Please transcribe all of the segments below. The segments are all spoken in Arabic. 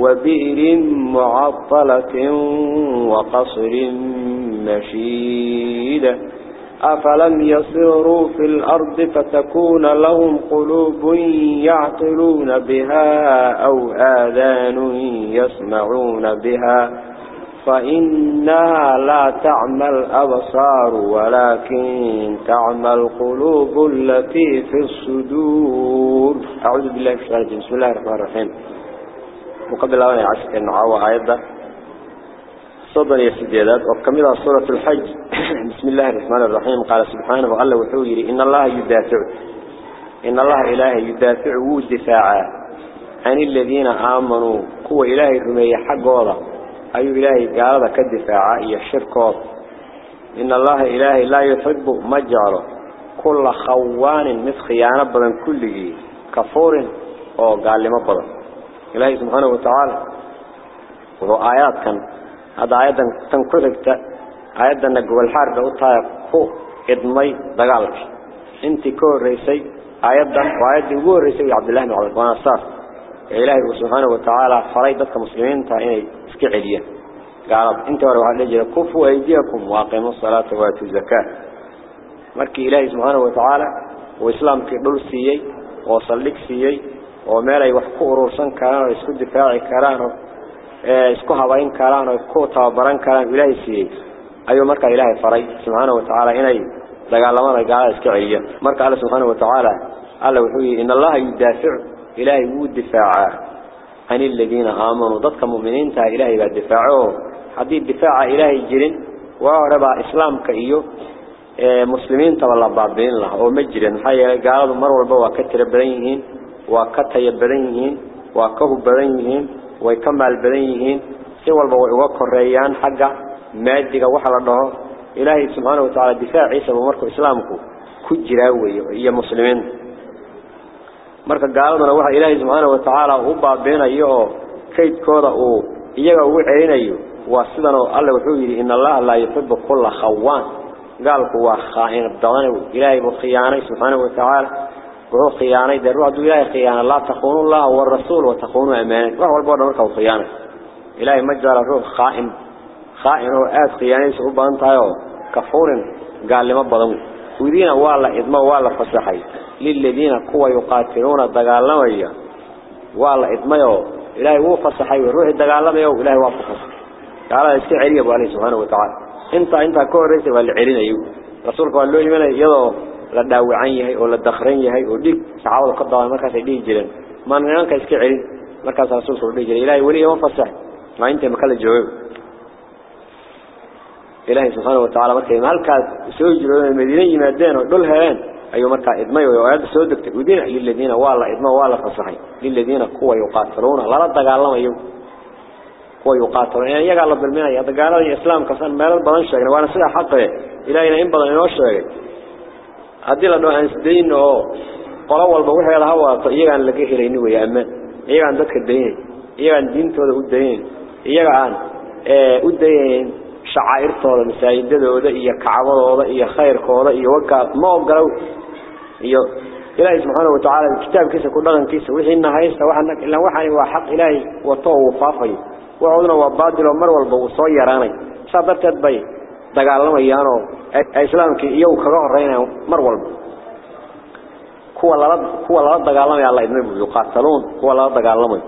وبئر معطلة وقصر مشيد. أفلم يصيروا في الأرض فتكون لهم قلوب يعقلون بها أو آذان يسمعون بها. فإنها لا تعمى الأبصار ولكن تعمى القلوب التي في الصدور. أعوذ بالله من الشيطان بسم الله الرحمن الرحيم. وقبل أن يعشق النعوة آيات صدر يسجيدات وكملها سورة الحج. بسم الله الرحمن الرحيم. قال سبحانه الله وحويري إن الله يدافع. إن الله إله يدافع ودفاعا عن الذين آمنوا. قوة إلهي رمي حق الله أي إلهي قال ذا كالدفاع إيا الشركات إن الله إلهي لا يحب مجعله كل خوان مثل خيانة بدن كله. كفور أو قال لما بدن إلهي سبحانه وتعالى. وهو آيات كان. هذا آيادا تنكركت آيادا نقوى الحرب وطايا كو إدمي دقالك. انت كو ريسي آيادا وآيادا كو ريسي عبد الله بن عبد الصار إلهي سبحانه وتعالى فريدتك مسلمين تايني اسكعليا قال انت وروح اللجل كفوا أيديكم واقموا الصلاة وآتوا الزكاة. مركي إلهي سبحانه وتعالى وإسلام كدول سيي وصليك سيي ومالا يوحكو أرورسان كران ويسكو دفاعي كران isku habayn karaan oo ku tababaran karaan ilaahay siiyay ayuu marka ilaahay faray subhanahu wa ta'ala inay dagaalamada gaala iska celiyaan marka Allah subhanahu wa ta'ala alla wuxuu yiri in Allah yudafi'u ilaahay wuu difaaca an alladina aamanu dadka muuminiinta ilaahay baa difaaco hadii difaaca ilaahay jirin waa raba islaamka iyo ee muslimiinta wala baabeen la oo ma jirin maxay gaaladu mar walba waa ka tira yihiin وكتي بلينهين وكهو بلينهين ويكمل بلينهين سوى الموعوة كريان حقا مادقة وحلنه إلهي سبحانه وتعالى دفاع عيسى ومركو إسلامكو كجراوي يا مسلمين مركا قالوا من أولا إلهي سبحانه وتعالى هبا بينا يهو كيد كودا أو إيجا وحينا يهو واسدنا الله وحويري إن الله لا يحب كل خوان قالوا هو خائن الدوان إلهي بخيانه سبحانه وتعالى وهو خيانة عدو إلهي خيانة. لا تخونوا الله والرسول وتخونوا أمانة وهو البعض مركب خيانة. إلهي مجال الروح خائن. خائن هو آت خيانة سعوبة انتهيو كفور قال لما بضمو وذين والله إدماء والله فسحي. للذين قوة يقاتلون الدقال لما إياه والله إدماء إلهي هو فسحي والروح الدقال لما إياه إلهي وافق فسحي. قال يسكي عليه أبو عليه سبحانه وتعالى. انت انت كور ريسي والعلين أيوه رسولك قال له يمنى يضو la dhaawacan yahay oo la dakhran yahay oo dhig saxaabada ka daawan markaas ay dhigi jireen ma nimanka iska celin markaas rasuulku uu dhigi jiray ilaahay wali ma fasax ma inta ma kala joogo ilaahay subhanahu wa ta'ala markay halkaas soo jireen madiina yimaadeen oo dhul heleen أيوة مركا إدمي ويواد سودك ودين للذين والله إدمي والله فصحي للذين قوة يقاتلون لا رد قال لهم أيوة قوة يقاتلون يعني يقال الله بالمئة يقال الإسلام كسان ما يرد بلان شاكرا وأنا سيدا حقه إلهينا إن بلان ينوش شاكرا هدي لأنه أنسدين قلوا البوحي هذا هو إيغان لقيه ليني ويا أمان إيغان ذاتك الدين إيغان دين تودا الدين إيغان الدين shacaa'irtooda masaajidadooda iyo kacbadooda iyo khayrkooda iyo waka ma ogolow iyo ilaahay subxaanahu wa tacaala kitaabkiisa ku dhaqankiisa wixiina haysta waxana ilaa waxani waa xaq ilaahay wato uu faafayo waxooduna waa baadil oo mar walba uu soo yaraanay saa darteed bay dagaalamayaan oo islaamkii iyagu kaga horeynayaan mar walba kuwa lala kuwa lala dagaalamaya la idmay yuqaataluun kuwa lala dagaalamayo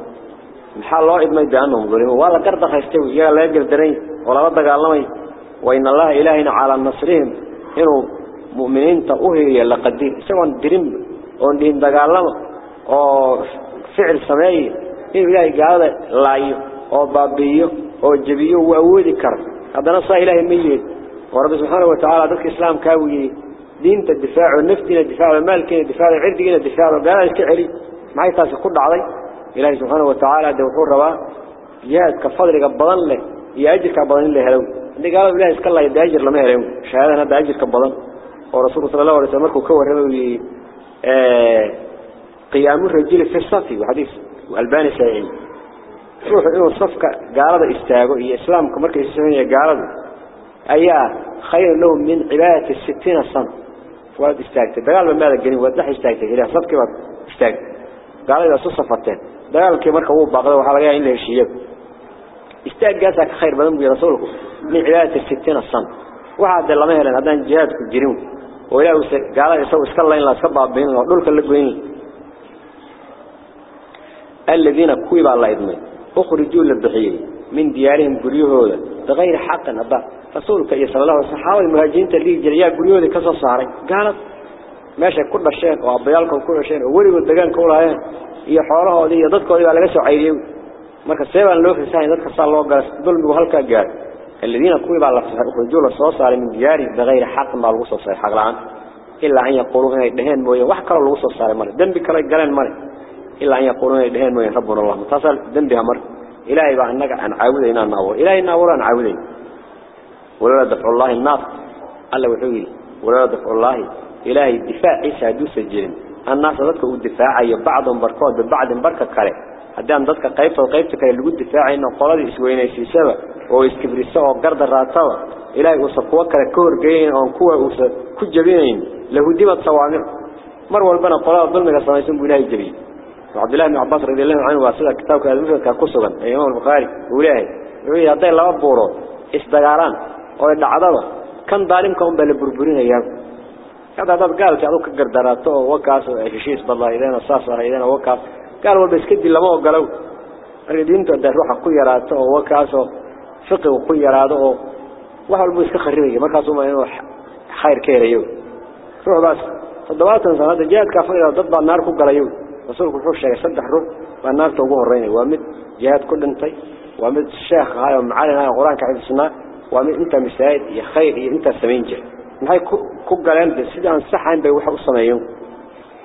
maxaa loo idmay baanhum zulimu waa la garda haystay iyaga laga gardaray ولا رد قالمي وإن الله إلهنا على نصرهم إنه مؤمنين تأوهي لقدير سواء درم أو دين دقالما أو فعل سماي إنه إلهي قال لايو أو هذا نص إله ميت ورب سبحانه وتعالى ذكر الإسلام كاوي. دين الدفاع والنفتين الدفاع والمالكين الدفاع العرضين الدفاع والبلاد الكعري ما يتاسي قرد علي إله سبحانه وتعالى دوحور روا يهدك فضلك بضن له. يأجرك بضن له هلو اللي قالوا الله إسك الله يدي أجر لما يرهو شهادة هذا أجرك بضن ورسول صلى الله عليه وسلم كوه آه، رمو قيام الرجل في الصفي وحديث والباني سعيد روح إنه صفك قالوا استعجوا إسلام كمرك إسلامي قالوا أيها خير له من عبادة الستين صن فواد استعجت بقال من ماذا جني ودح استعجت إلى صفك ما استعج قالوا إذا صفرتين بقال كمرك هو بقدر وحلاج إلا الشيب استعج جاتك خير بدم برسوله من عبادة الستين صن واحد الله مهلا هذا جهاد كجنيه ولا قال يسوي سك إلا سبعة بين دول كل الذين كويب على الله أخرجوا للضحية من ديارهم قريوه بغير حق أبا. رسولك صلى الله عليه وسلم حاول المهاجرين اللي جريا قريوه كسر صاري. قالت ماشي كل شيء وأبيالكم كل شيء وولي والدقان كلها هي حوالها ودي ضدك ودي على جسوا عيديو marka seebaan loo xisaay dadka saa loo gaas dulmigu halka gaar الذين كوي بقى خرجوا لصوص على من دياري بغير حق ما لو صوص حق لعن إلا أن يقولوا إن دهين موية وحكر لو صوص على مر ذنب كلا جلن مر إلا أن يقولون إلهين وين ربنا الله. متصل دم بها مر. إلهي بقى أنك أن عاودين أن نعور إلهي نعور أن عاودين ولولا دفع الله النار ألا وحويل ولولا دفع الله. إلهي الدفاع إيش هدو سجلين الناس ذاتك هو الدفاع. أي بعض مبركات ببعض مبركة كاري. هدام ذاتك قيبت وقيبت كاري. لقود دفاع إنه قرد إسوين إيش يسوى. هو إسكبرساء وقرد الراتوى. إلهي وصفوا كاركور جين أو كوة وصف كجبين. له ديمة صوامع. مروا البنى قرار ظلمك صنعيسون بإلهي جبين وعبد الله بن عباس رضي الله عنه واسد كتابك المسلم كقصبا أيام البخاري وليه يقول يضي طيب الله أبوره إسدقاران وإن عدده كان ظالم كهم بل بربرين أيام هذا طيب هذا قال تعلوك قردراته ووكاس وإشيش بالله إذانا الساس وإذانا إذان ووكاس قال بس كدي لما وقالوا أريد أنت أن تروح قيراته ووكاس وفقه وقيراته وحب المسك خريبية ما كاسوا ما ينوح خير كير أيام روح بس. فالدواتن سنة جاءت كافرين وضبع النار فوق أيام رسولك وحوش شيء صدق روح والنار توجه الرئي وامد جهات كل انتي وامد الشيخ هاي ومعالي هاي القرآن كعيد السنة وامد انت مساعد يا خير انت السمينجر هاي كوك قلان دي عن الصحة عن بيوحة قصة مايون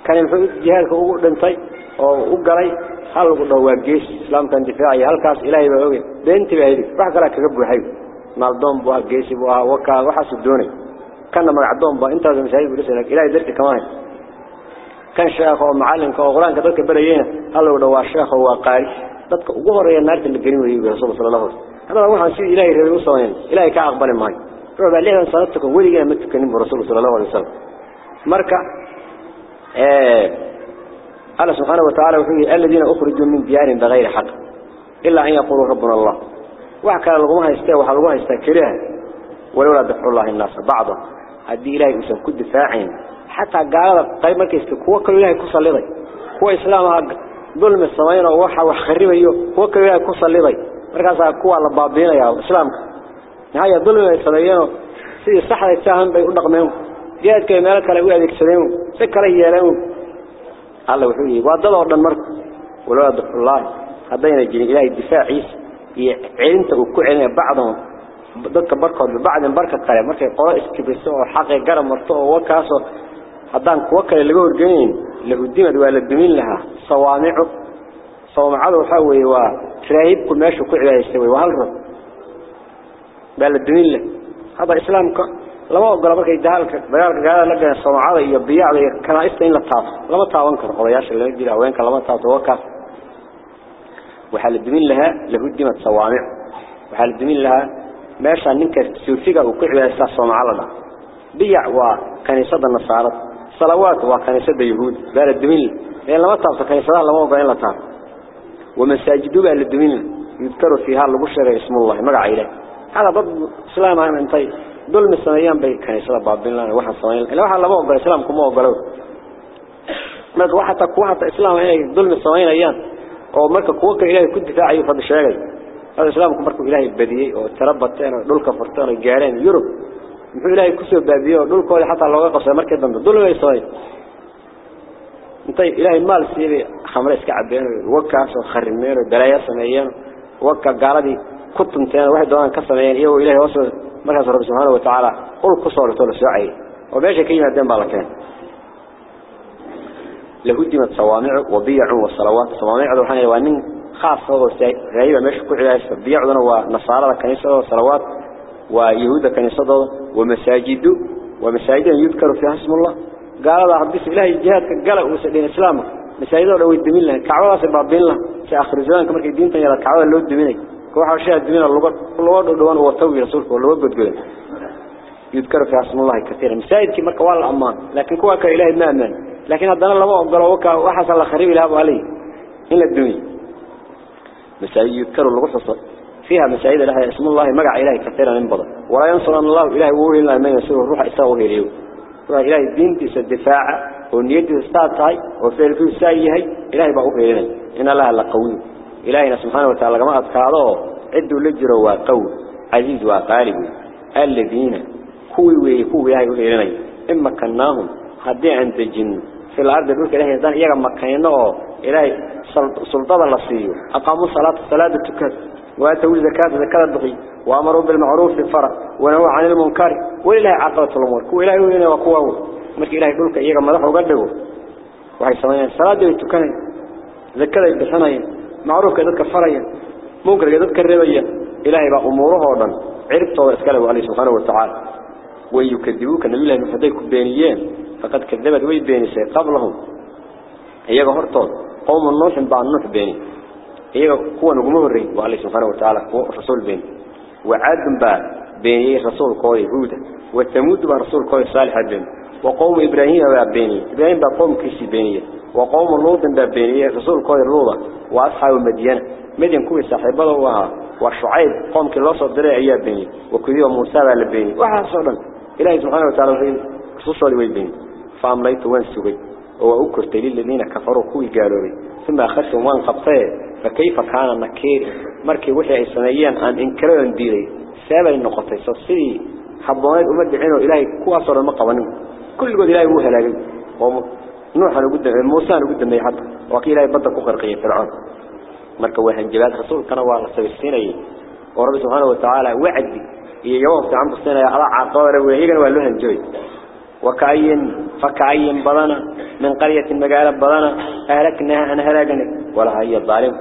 كان الفئيس جهاتك وقل انتي وقل قلي هل قلت هو الجيش إسلام كان دفاعي هل كاس إلهي بيوغي دي انت بيهدك بح قلع كربو حيو مالدون بوها الجيش بوها وكا وحا سدوني كان مالدون بوها انت وزمساعد بلسي لك إلهي ذلك كمان. Macallinka oo quraanka dadka barayeen hal ugu dhawaa sheekh oo waa qaari dadka ugu horeeya naarta la gelin weeyay rasuulka sallallahu alayhi wasallam hada waxaan si ilaahay rabay u sameeyay ilaahay ka aqbali maayo ruuxa leeyahay salaadka weligeena ma tukanin rasuulka sallallahu alayhi wasallam marka ee الله سبحانه وتعالى وحيه الذين أخرجوا من ديارهم بغير حق إلا أن يقولوا ربنا الله وحكى لغمها يستوى وحلغمها يستكرها ولولا دفع الله الناس بعضا هدي إلهي أسان كد دفاعين حتى قال قيب مركز هو كل إلهي كسر لضي هو إسلامها ظلم السماين ووحى وخرب أيوه هو كل إلهي كسر لضي مركز كوى على بابين يا إسلام. نهاية ظلم السماين سيدي صحة يتساهم بيقول منهم. جهد كيمالك لأقول هذيك سليمهم سكر يالهم الله وحيه وضل أردن مرك. ولا دفع الله. هذين الجن إلهي الدفاع عيسى. علمت وكعنا بعضهم. ضدك بركة ببعض بركة قال مركة قراء اسكبسوا حق جرم مرتوه وكاسو haddaan kuwa kale laga horgeynayn lahudimad waa la dumin lahaa sawaamicu sawmacada waxaa weeye waa raahibku meesha ku cibaadaystay wey waa hal rab baa la dumin lah hadda islaamka lama ogola markay dagaalka dagaalka gaalada la galeen sawmacada iyo biyacda iyo kanaa'ista in la taabto lama taaban karo odayaasha lama jira haweenka lama taabto wakaas waxaa la dumin lahaa lahudimad sawaamic waxaa la dumin lahaa meesha ninka suufiga uu ku cibaadaystaa sawmacada biyac waa kaniisada nasaarada salawaat waa kaniisada yahuud baa la dumin la lama taabto kaniisadaha lama ogola in la taabto ومساجد بقى للدمين يذكروا فيها اللي بشر اسم الله. مقع إله هذا ضد إسلام عن انتي دول مسلمين بي كان يسلم بابين لنا واحد صمين إلا واحد لما أقول إسلام كم أقولوا مرك واحد تقوى حتى إسلام هنا دول مسلمين أيام. أو مرك قوة إلهي كنت دفاعي فضل الشيء هذا إسلام كم مرك إلهي بديه أو تربط أنا دول كفرتان الجارين يوروب وإلهي كسو بابيو دول كوي حتى لوغا قسو مركه دنده دول وي سوي انتي إلهي مال سيدي خمر اسك عبين وكا سو خرمير دلايا سميان وكا غالدي كنتنتين واحد دوان كسميان يو إلهي واسو مركه رب سبحانه وتعالى قول كسو لتول سوي وبيش كي يدن بالكين لهدمت صوامع وبيع وصلوات صوامع روحانيه وان خاص هو سي غيبه مش كخلاص بيعدنا ونصارى كنيسه وصلوات waa yahuuda kaniisadooda ومساجد يذكر فيها اسم الله. قال الله حدث إلهي الجهاد كقال وسدين إسلام مساجده لو يدمين له كعبة سبابين له سآخر الزمان كما الدين تنيرا كعبة لو يدمين كوحا شاهد دمين اللغة اللغة دوان وطوي رسولك واللغة قد يذكر في اسم الله كثيرا. مساجد كما قوال الأمان لكن كوا كإلهي ما أمان. لكن هذا الله أقول وكا الله خريب إلهه عليه إلا الدنيا. مساجد يذكر اللغة فيها مساجد لها اسم الله مقع إلهي كثيرا انبضا ولا ينصر الله إلهي وهي الله من يسوه الروح إساوه إليه. وإلهي الدين تيس الدفاع ونيته أستاذ وفعل فيه سايهي إلهي بقوه إلينا إن الله لقوي إلهينا سبحانه وتعالى كما أتكاله عدوا لجروا وقوي عزيز وقالب الذين كوي ويكوي إلهي. إلينا إما كناهم هدي عند الجن. في الأرض يقول إلهي يدان إيغا مكينه. إلهي سلطة لصيه أقاموا صلاة الصلاة التكاد وآتوا الزكاة زكاة البقي وأمروا بالمعروف الفرع ونهوا عن المنكر وإلهي عقبة الأمور. كو إلهي وإلهي وقواه مرك إلهي يقولك إيغا مدحوا قدقوا وحي سمعين صلاة يتكنين زكاة يبسنين معروف كذلك فريا منكر كذلك الربية إلهي بأموره ودن عرفت وإسكاله عليه سبحانه وتعالى. ويكذبوك نبي الله نفديك بينيين فقد كذبت وي بينيسي قبلهم. إيغا هرطون قوم النوح بعد النوح بيني إيغا قوة نقومه الرئي وعليه سبحانه وتعالى رسول بيني وعاد با بيني رسول قوي هودا وثمود با رسول قوي صالح بيني وقوم إبراهيم با بيني إبراهيم با قوم كيسي بيني وقوم لوط با بيني رسول قوي لوطا وأصحاب مدينة. مدين كوي صاحبه وها. وشعيب قوم كي لوصل دري أياب بيني وكذي وموسى با بيني وحصلا إلهي سبحانه وتعالى رسول وي بيني فأمليت وان سوي. وأكرت للذين كفروا كوي قالوا ثم أخذتهم وان قبطيه فكيف كان النكير مركي وحي أي سنيان أن إنكروا ديري. سابا النقطة. سصيري حبوانات أمد عينه إلهي كو أصر المقوانين كل قد إلهي وهي لكن نوحا نقدم موسى نقدم مي حتى وقيل إلهي بدأ كفرقية فرعون. مركي وحن جبات رسول كان والله سبسيني ورب سبحانه وتعالى وعد. يوم تعمل السنة على عقار وهيغن وهلوهن جوي وكأين فكأين بدنا من قرية مقالة بدنا أهلكناها أنا هلاقني ولا هي الظالم.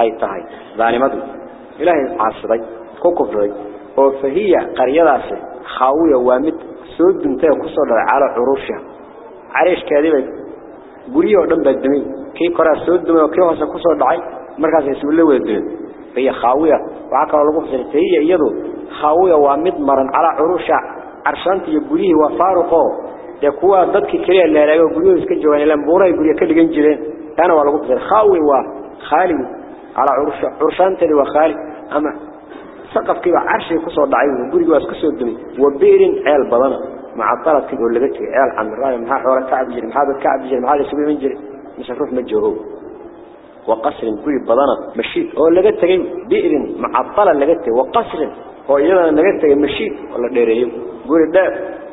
أي تهي ظالمة إلهي عاصري كوكفري فهي قرية داسة خاوية وامد سود بنتها كسر على عروشها عريش كاذبة قرية ودن بالدمي كي قرأ سود دمي وكي هسا كسر دعي مركز يسول له الدمي فهي خاوية وعكا الله قفصر فهي يدو خاوية وامد مرن على عروشها عرشانتي يقوليه وفارقه يكوا ضدك كليا اللي لا يقولوا إسك جوان لما بورا يقول يكل جنجرين أنا ولا قلت خاوي وخالي على عرش عرشان تلي وخالي. أما سقف كذا عرش يكسر ضعيف وقولي واس كسر الدنيا وبير عيال بدنا مع الطلب كذا ولا قلت عيال عم الرأي محا حوار كعب يجري محا الكعب يجري محا يسوي من جري. مش هروح مجهول وقصر كل بدنا مشيت. أو لقيت تجي بئر مع الطلب لقيت وقصر. هو يلا لقيت تجي مشيت. ولا ديريو قولي ده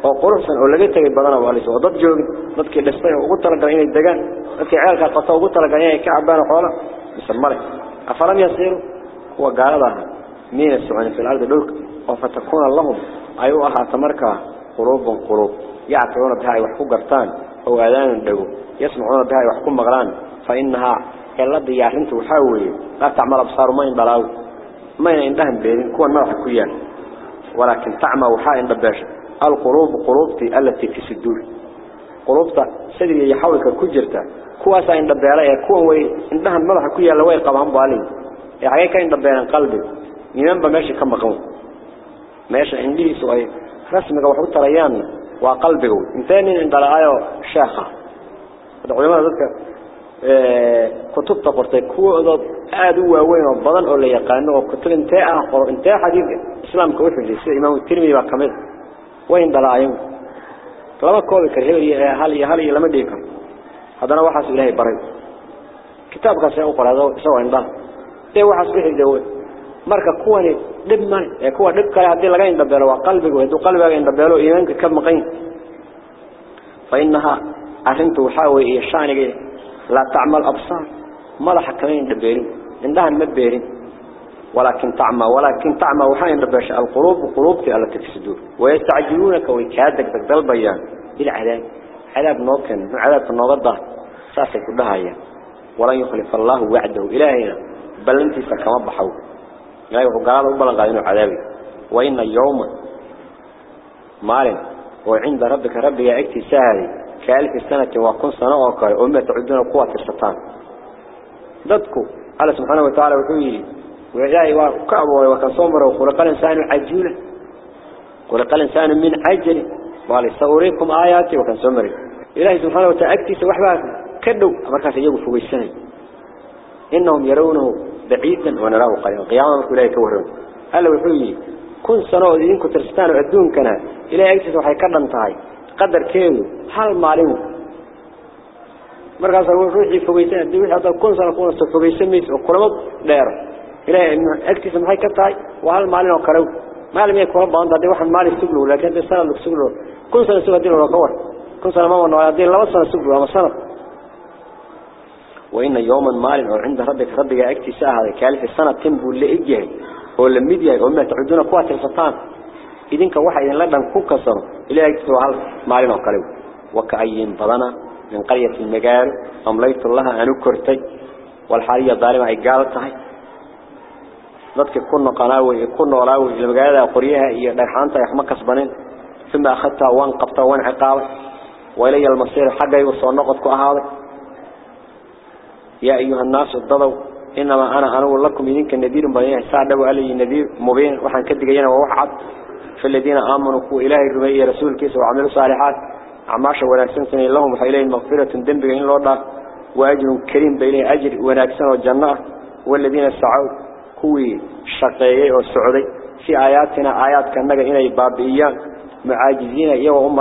oo quruxsan oo laga tagay badana waalis oo dad joogin dadkii dhistay ugu talagalay inay degaan dadkii ceelka qato ugu talagalay inay ka cabaan xoolo afalam su'aan fil ardi dhulk oo fatakuna lahum ay u ahaata marka qulubun qulub yaactuna biha ay wax ku gartaan أو أذان دقو يسمعون بها ويحكم مغلان فإنها إلا ديارنت وحاوي لا تعمل أبصار ما ينبلاو ما يندهم بين كون مرح كيان ولكن تعمى وحاء ينباش القلوب قلوبتي التي في صدور قلوبتا سيدي يحاولك كجرتا كواسا ينبالا كون وي عندهم مرح كيان لو يقبهم بالين يعني كان ينبالا قلبي ينبا ماشي كم مقوم ماشي عندي سؤال رسمك وحو تريان وقلبه انتاني عند الآية شاخة العلماء ذلك كتب تقرتي كو aad u waaweyn oo badan oo la yaqaan oo kutub intee ah qor intee xadiid islaamka wuxuu leeyahay imaam tirmidhi baa kamid wayn dalaayeen laba koob ka reebay hal iyo hal iyo lama dhigi karo هذا هو حسب إلهي بري كتابك سيقول هذا سواء ده ده هو حسب إلهي دول مركة كواني دب ماني كوا دب كلا هذي لغاين دبالو وقلبك وهدو قلبك دبالو إيمانك كم مقين فإنها أهنتو حاوي إيه شانك لا تعمل أبصار ما لا حكمين دبالو عندها المبالو ولكن تعمى ولكن تعمى وحاين رباش القلوب وقلوبك التي في صدور ويستعجلونك ويكادك بقبل بيان إلى علاج عذاب نوكن عذاب النوضة ساسي كلها هي ولن يخلف الله وعده إلهنا بل انت سكما بحو. لا يقال وبلغ غاينه عذابي. وإن يوم مال. وعند ربك ربي يأتي سهل كألف السنة وكن سنة وكاي. أمة تعدون قوة الشيطان. dadku alla subhanahu wa ta'ala wuxuu yiri weeyay waa ka abooy waa ka soo maro وعلى سأريكم آياتي وكان سمري. إلهي سبحانه وتأكتي سوحباك كدوا. أمركا سيجوا فوق السنة. إنهم يرونه بعيدا ونراه قريبا قياما لا يتورون ألا وحولي كن سنوه ذي إنكو ترستانو عدون كنا. إلهي أكتي سوحي كرم تاي. قدر كيلو حال معلمه markaas aanu ruuxii fogaaysan dib u hada kun sano kun sano fogaaysan mise qoromo dheer ilaa in aktiisa maxay ka tahay waal ما لم يكون بان ده واحد ما لي سجله لكن سنة سجله كل سنة سجله دينه كور كل سنة ما هو نوع دين لا وصل سجله أما سنة. وإن يوما ما عند ربك ربك أكتي ساعة كالف السنة تنبو لإجيه والمديا وما تعودون قوة الفطان إذن كواحد إذن لابن كوكسر إلا يكتو على مالين وقلب وكأين ضلنا من قرية المجال أمليت الله أنو والحرية والحالية ظالمة ذاتك كنا قناوي كنا ولاوي المجال قريها هي دحانتها يحمى كسبانين ثم أخذتها وانقبتها وانعقابة وإلي المصير حقا يوصل نقطك هذا يا أيها الناس الضضوا إنما أنا أنا لكم يدينك النذير بني سعد علي النذير مبين وحن كدقينا ووحد في الذين آمنوا كو إلهي رمي رسول كيس وعملوا صالحات عماشا وناكسن سنة لهم وحيلين مغفرة إن الله وأجر كريم بينه أجر وناكسن والجنة والذين سعوا كوي الشقية والسعودي في آياتنا آيات كان نقا إنا بابيان معاجزين إياه وهم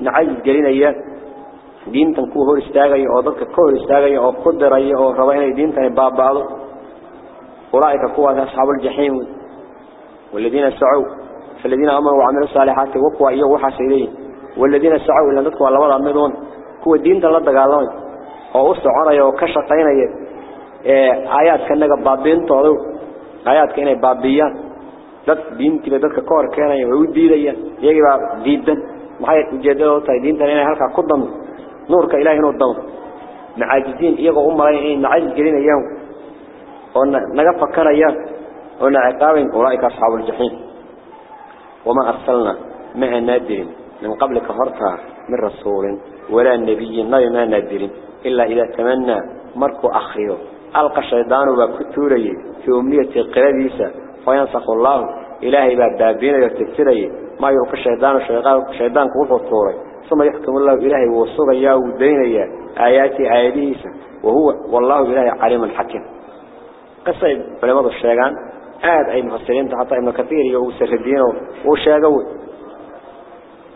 نعاجز قلين إياه diintan ku hor istaagay oo dadka ka hor istaagay oo ku diray oo raba inay diintan baabaado ulaa'ika kuwa ashaabul jahim walladina sa'u falladina amanu wa amilu salihati wa kuwa iyo waxa saydeen walladina sa'u ila dadku labada midon kuwa diinta la dagaalamay oo u soconaya oo ka shaqeynaya ee aayadka naga baabintooda aayadka inay baabiyaan dad diintiba dadka ka hor keenaya way u diidayaan iyaga diidan maxay ujeedadoodu tahay diintan inay halka ku damo نورك إلهي نور دون معاجزين إيقوا أم رأيين معاجز قلين أيام ونقف كريان ونعقابين أولئك أصحاب الجحيم وما أرسلنا مع نادر من قبل كفرتها من رسول ولا النبي النبي ما نادر إلا إذا تمنى مركو أخيه ألقى الشيطان وكتوري في أمنية قرابيسة فينسخ الله. إلهي بابين يرتكتري ما يرقى الشيطان الشيطان كوفة الطوري ثم يحكم الله إلهي وصغيا ودينيا آياتي آياتيسا وهو والله إلهي عليم حكيم. قصة علماء الشيغان آد أي مفسرين حتى ابن كثير يوسف الدين وشاقوي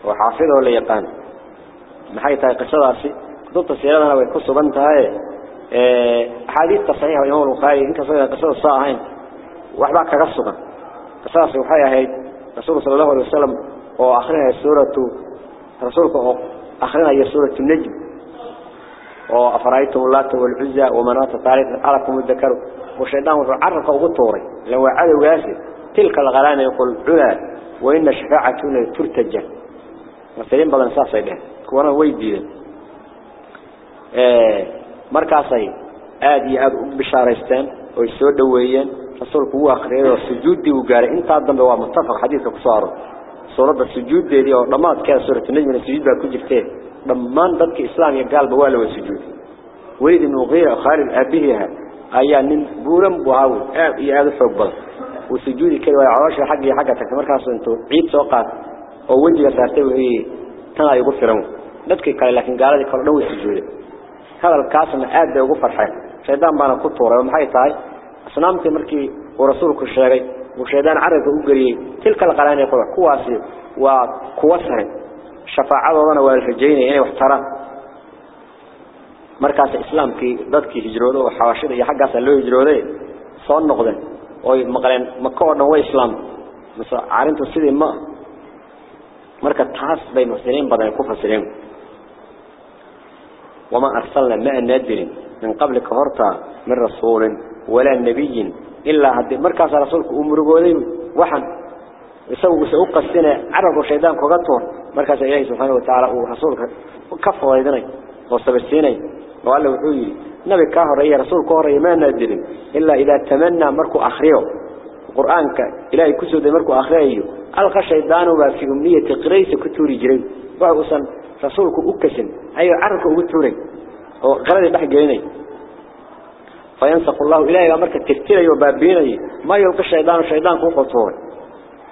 وحافظه اللي يقان محاية قصة دارسي ضد سيرادنا ويكسوا بنتها حديث تصحيح الإمام البخاري إنك صغيرة قصة الصاعين وحبا كقصة قصة صحيحة هي رسول صلى الله عليه وسلم وآخرها سورة رسولك هي سورة النجم. وأفرأيتم اللات والعزة ومناة الثالث أراكم الذكر. والشيطان عرف وغطوري لو عدو ياسر تلك الغلان يقول علا وإن شفاعتنا ترتجى مثلين بدن ساسا إله كوانا ويدي markaasay aad iyo aad u bishaaraysteen oo soo dhaweeyeen rasuulku uu akhriyay sujuudii uu gaaray inta dambe waa muttafaq xadiiska ku soo aroor suurada sujuudeedii oo dhamaadkeeda suurada najmi sujuud baa ku jirtay dhammaan dadka islaam iyo gaalba waa la wada sujuuday waliid ibn ughira khalid abihiha ayaa nin buuran buu ahaa aad iyo aad u xoog badan uu sujuudi kari waay caloosha xagga iyo xagga tagtay markaas intuu ciid soo qaad oo wajiga saartay wixii tan ay ugu firan dadkii kale laakiin gaaladii kale way sujuuday hadalkaasna aad bay ugu farxeen shaydaan baana ku tuuray maxay tahay asnaamtii markii uu rasuulku sheegay uu shaydaan carabka u geliyay tilka la qalaanay kuwaasi waa kuwa sahay shafaacadoodana waa la rajaynaya inay wax taraan markaas islaamkii dadkii hijroodo oo xawashida iyo xaggaas loo hijrooday soo noqdeen oo maqleen maka oo dhan way islaam mase arintu sidii ma marka taas bay muslimiin badan ku fasireen وما أرسلنا ما نادر من قبل كهرتا من رسول ولا نبي إلا هدي مركز رسولك أمر قولي وحن. يسوي سوق السنة. عرب وشيطان كغطون مركز إلهي سبحانه وتعالى ورسولك كفر ويدني وصبستيني وقال له وحوي. نبي كهر يا رسول كهر ما نادر. إلا إذا تمنى مركو أخريه. قرآنك إلهي كسود مركو أخريه. ألقى الشيطان في أمنية قريس كتوري جري وأصلا رسولك أكسن أي عرك أبتوري وقرد بح جيني فينسق الله إلهي ومرك تفتري وبابيني. ما يلقى الشيطان الشيطان كوقطوري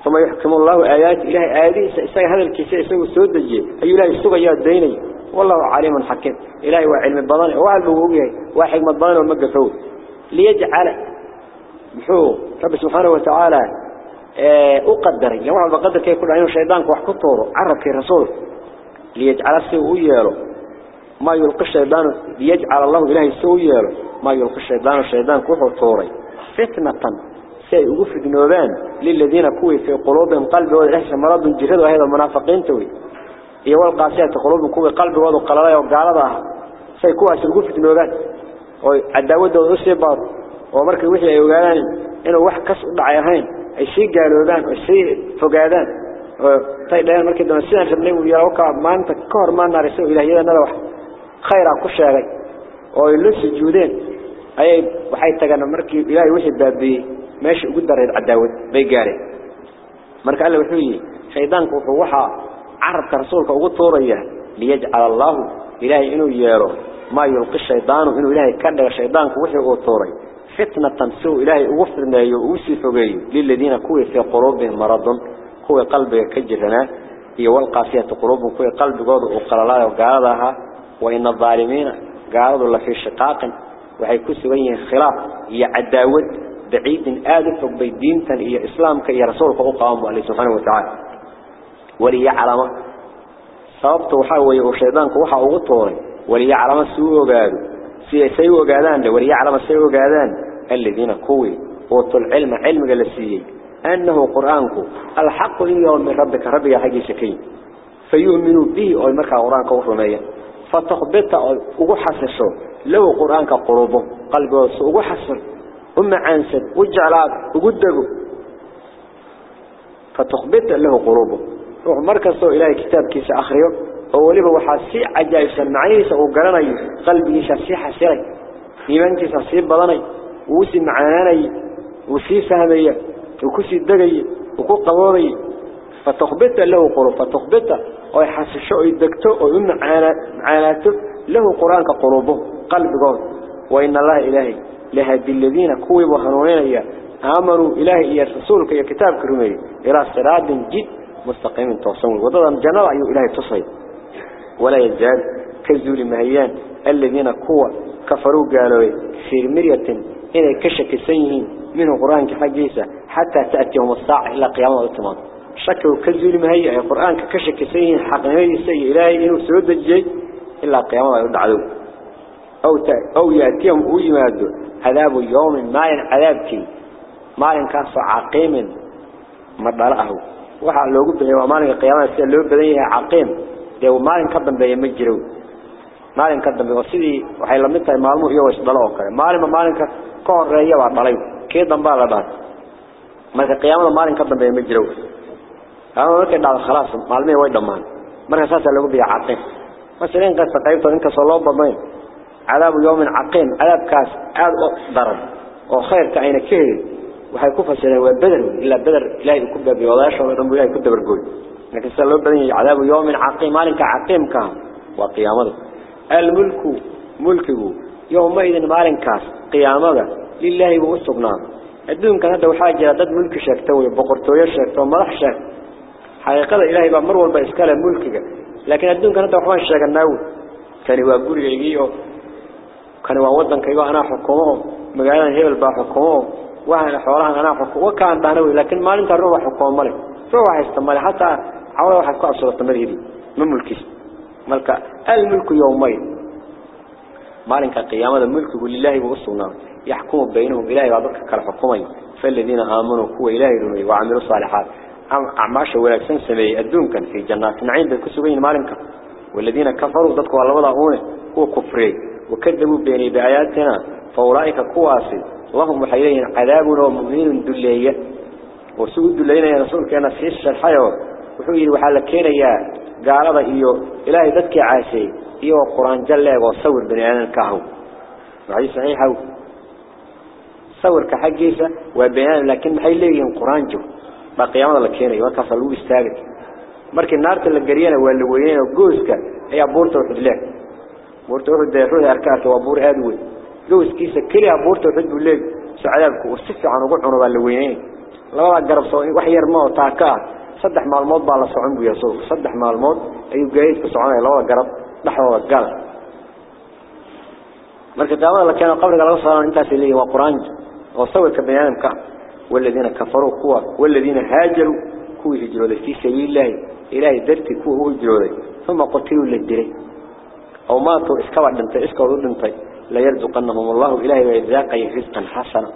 ثم يحكم الله آيات إلهي. آياتي سي هذا الكيسي يسوي سود الجي أي إلهي السوغ يا الديني والله عليم حكيم. إلهي وعلم البضان وعلم بوغيه وحكمة البضان والمقفول. ليجعل. بحو رب سبحانه وتعالى أقدر. يوم بقدر كي يكون عينه الشيطان كوحكطوره عرب في رسول. ليجعل سويره ما يلقى الشيطان ليجعل الله إلهي سويره ما يلقى الشيطان الشيطان كوحو طوري. فتنة سيئو في جنوبان للذين كوي في قلوبهم قلب وإلهي مرض جهد وهذا المنافقين توي. يوال قاسيات قلوبهم كوي قلب وهذا قلالي وقالبها سيكوها سيئو في جنوبان وعداود وإسيبار ومركي وحي أيوغالان إنه وح كسر دعيهين. أي شيء قالوا أي شيء فقادان. Tay dhayeen markii dambe sidaan rabnay uu yahay ka maanta ka hor maan naariso ilaahiyadana wax khayr ah ku sheegay oo ay la sujuudeen ayay waxay tagaan markii ilaahay wixii baabiyay meesha ugu dareed cadaawad bay gaareen marka alle wuxuu yiri shaydaanku wuxuu waxa carabka rasuulka ugu tooraya liyaj'al allah ilaahay inuu yeero ma yulqi shaydaanu inuu ilaahay ka dhigo shaydaanku wixii uu tooray كوي قلبي كجرنا يوالقى فيها تقرب كوي قلبي قوض وقلالا وقالها وإن الظالمين قالوا الله في الشقاق وحيكو سوية خلاف يا عداود بعيد آدف بيدينة يا إسلامك يا رسولك وقوامه عليه سبحانه وتعالى ولي يعلم صابت وحاوي وشيطانك وحاو غطوري ولي يعلم السوء وقالوا سيسيء وقالان ولي يعلم السيء وقالان الذين كوي وطل علم علم قال السيئ أنه قرآنك. الحق اليوم من ربك ربك حقي شكي. فيؤمنوا به أو مركا قرآنك وفرمية فتخبط أو حسسه. له قرآنك قلوبه قلبه أو حسر. هم عنسد وجعلات وقدقوا فتخبط له قلوبه ومركز إلهي كتاب كيس أخريه أولي وحاسي عجائب سمعيس وقرني قلبي شاسي حسيري. إيمانك ساسي بضني. وسي معاناني. وسي فهمي وكسي الدقي وكو قواري فتخبت له قلوب فتخبت أو يحسشوا يدكتوا وإن عاناته له قرآن كقلوبه قلب قول. وإن الله إلهي لهدي الذين كوي وهنونين آمنوا إلهي يا رسولك يا كتاب كرمي. إلى صراط جد مستقيم توصل. وضع جنال أيو إلهي تصيد ولا يزال كالزول مهيان الذين كوا كفروا قالوا في مرية إنه كشك سيهين منه قرآن كحجيسة حتى تأتي يوم الساعة إلى قيام الثمان شكوا كل ذي يعني المهيئة يا قرآن كشك سيئين حقنين سيئ إلهي إنه سعود الجي إلا قيامة يرد عدو. أو, أو يأتيهم أوي ما يدو عذاب يوم ما ينعذابك ما ينكاس عقيم مدرأه وحق لو قلت بني ومان قيامة سيئ لو بني عقيم. لو ما ينكبن بي مجرو. ما ينكبن بي وصيدي وحي لم يتعي معلمه يوش دلوك ما ينكبن بي مجرو كون رأيه وعطليه كيدا مبالا بات marka qiyaamada maalin ka dambeeya ma jiro. Ama marka dhal khalaas maalmay way dhamaan marka saas loogu bixiyay aqeen masalan qasta qaybta inka soo loo badnay عذاب يوم عقيم عذاب كاس عاد ضرب وخير كأين كهل وحي كفر سنة وبدر إلا بدر إلهي كبه بيوضاش ورمو إلهي كبه برقول لكن سألوا بدن عذاب يوم عقيم مالك عقيم كان وقيامته الملك ملكه يومئذ مالك كاس قيامته لله وأسقنا الدون كان هذا وحاجة ضد ملك شاكتوي بقرتوية شاكتوي ملح شاك حقيقة إلهي بأمر والبإسكال ملكك لكن الدون كان هذا وحوان شاك الناوي كان يقول يجيه كان وودن كيغو أنا حكومه مقالان هبل با حكومه وحنا حوالها أنا حكومه وكان دانوي لكن ما انت الروح حكومه ملك روح يستمالي حتى عوض واحد كو أبصر التمريه دي من ملكي ملك الملك يومين مالك قيامة الملك يقول لله وأصلنا يحكم بينهم إلهي وعبدك كالحكومي فالذين آمنوا كوا إلهي رمي وعملوا الصالحات أعماش ولاكسن سمي الدون كان في جنات نعيم بالكسوين مالك والذين كفروا ضدكوا على وضعونه هو كفري وكذبوا بين بآياتنا فأولئك كواسي اللهم حيلين عذاب ومؤمنين دلية وسوء دلينا يا رسول كان سيش الحيوة وحوي وحالكين يا قال هذا إيو إلهي ذاتك عاسي إيو قرآن جل وصور بني آدم كهو وعي صحيحه صور كحقيسة وبيان لكن محي ليهم قرآن جو بقيامة لكينا وكفلوا استاغت markii naarta la gariyana waa la weeyeen oo gooska ayaa buurta wuxuu leeyahay buurta wuxuu deeruhu arkaarka waa buur aad u weyn gooskiisa kaliya buurta wuxuu u leeyahay sacadaabku oo si fiican ugu cuno baa la weeyeen labada garab soo wax yar ma oo taaka dhaxdooda gal marka daawada la keeno qabriga laga soo intaas leeyahay waa quraan oo sawirka bani'aadamka والذين كفروا قوة والذين هاجروا كوي هجروا في سبيل الله. إلهي درتي كوي هجروا ثم قتلوا للدري أو ماتوا. إسكوا دنتي إسكوا دنتي لا يرزقنهم الله. إلهي ويرزاق رزقا حسنا.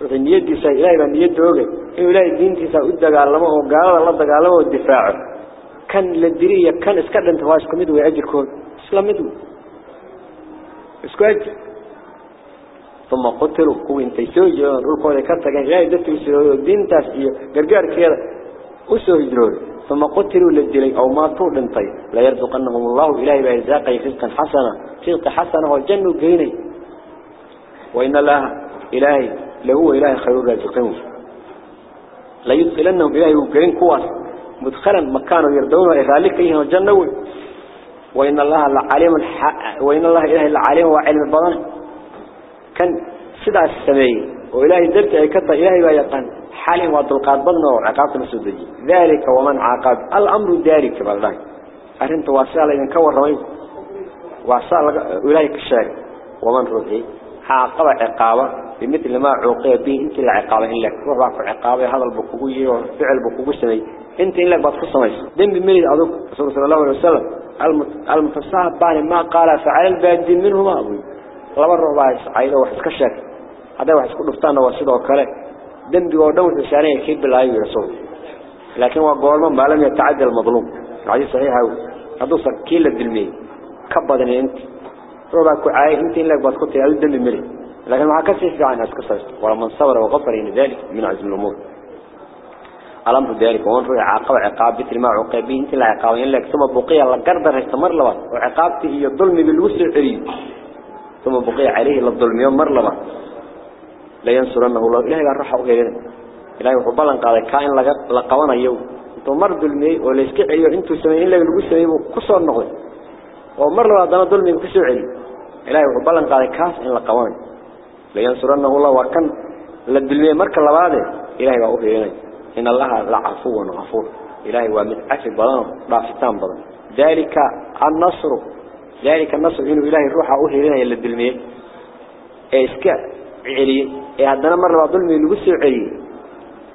وفي يدي سا إلهي بان يد اوغي إنه إلهي دينتي سا أدقالما وقال الله دقالما والدفاع كان للدري كان إسكوا دنتي واسكوا مدو يأجر كون إسلام مدو إسكوا أجر ثم قتلوا كو انتي سو جيران dhulkooda ka tageen ilaahay dadkii soo diintaas iyo gargaarkeeda u soo hijroon ثم قتلوا للدلي أو ما تو dhintay la yarzuqannahum allah ilaahay baa risaaqay rizqan hasana rizq hasana oo jannu geynay wa inna allah ilaahay lahu ilaahay khayru raziqin la iyo jannu wa inna allah la alim wa inna allah ilaahay la alim wa ilm badan كان سدع السماء وإلهي درت أي كتا إلهي ويقان حالي وضلقات بدنا وعقابت مسودجي. ذلك ومن عاقب الأمر ذلك بالله أرنت واسع لين كور روي واسع إلهي كشاك ومن روحي عاقب عقابة. بمثل ما عوقي به. انت العقابة إن لك روح عقابة. هذا البقوي وفعل بقوي سمي. انت ان لك بعض قصة ميسا دين بميلي اذوك صلى الله عليه وسلم. المتصاحب باني ما قال فعل البادي منه ما أبوي. الله مره باني سعيده واحد كشك. هذا واحد كله فتانه واسده وكاله دين بيقول دوت الشارين يكيب بالله يرسول لكن هو قول من بألم يتعدى المظلوم. عزيز صحيح هاو هذا صار كيل الدلمي. كبضني أنت. روباكو عاي أنت ان لك بعض قصة الدلمي لكن ما كسيش بعاني اسكسر ولا من صبر وغفر إن ذلك من عزم الأمور. الأمر ذلك وان روح عقاب عقاب مثل ما عقابين انت لا عقابين لك. ثم بقي الله قردر استمر لبا. وعقابته هي الظلم بالوسع العليم ثم بقي عليه للظلم يوم مر لما لا ينصرنه الله. إلهي قال رحا وغيرنا إلهي وحبالان قال كائن لقوانا يوم انتو مر ظلمي ولا يسكع عليه انتو إلا يلقوا سمين وكسر النغض ومر لما دانا ظلمي وكسر عليه إلهي وحبالان قال كاس إن لقوانا لا ينصرنه الله. وكان للظلمي مركا لباده إلهي قال وغيرنا إن الله لعفو وغفور إلهي ومن عفي بلان ضافتان بلان ذلك النصر ذلك النصر إنه إلهي الروح أوهي لنا يلا الدلمية إسكاء علي إيه هذا مرة ظلمي لقصي علي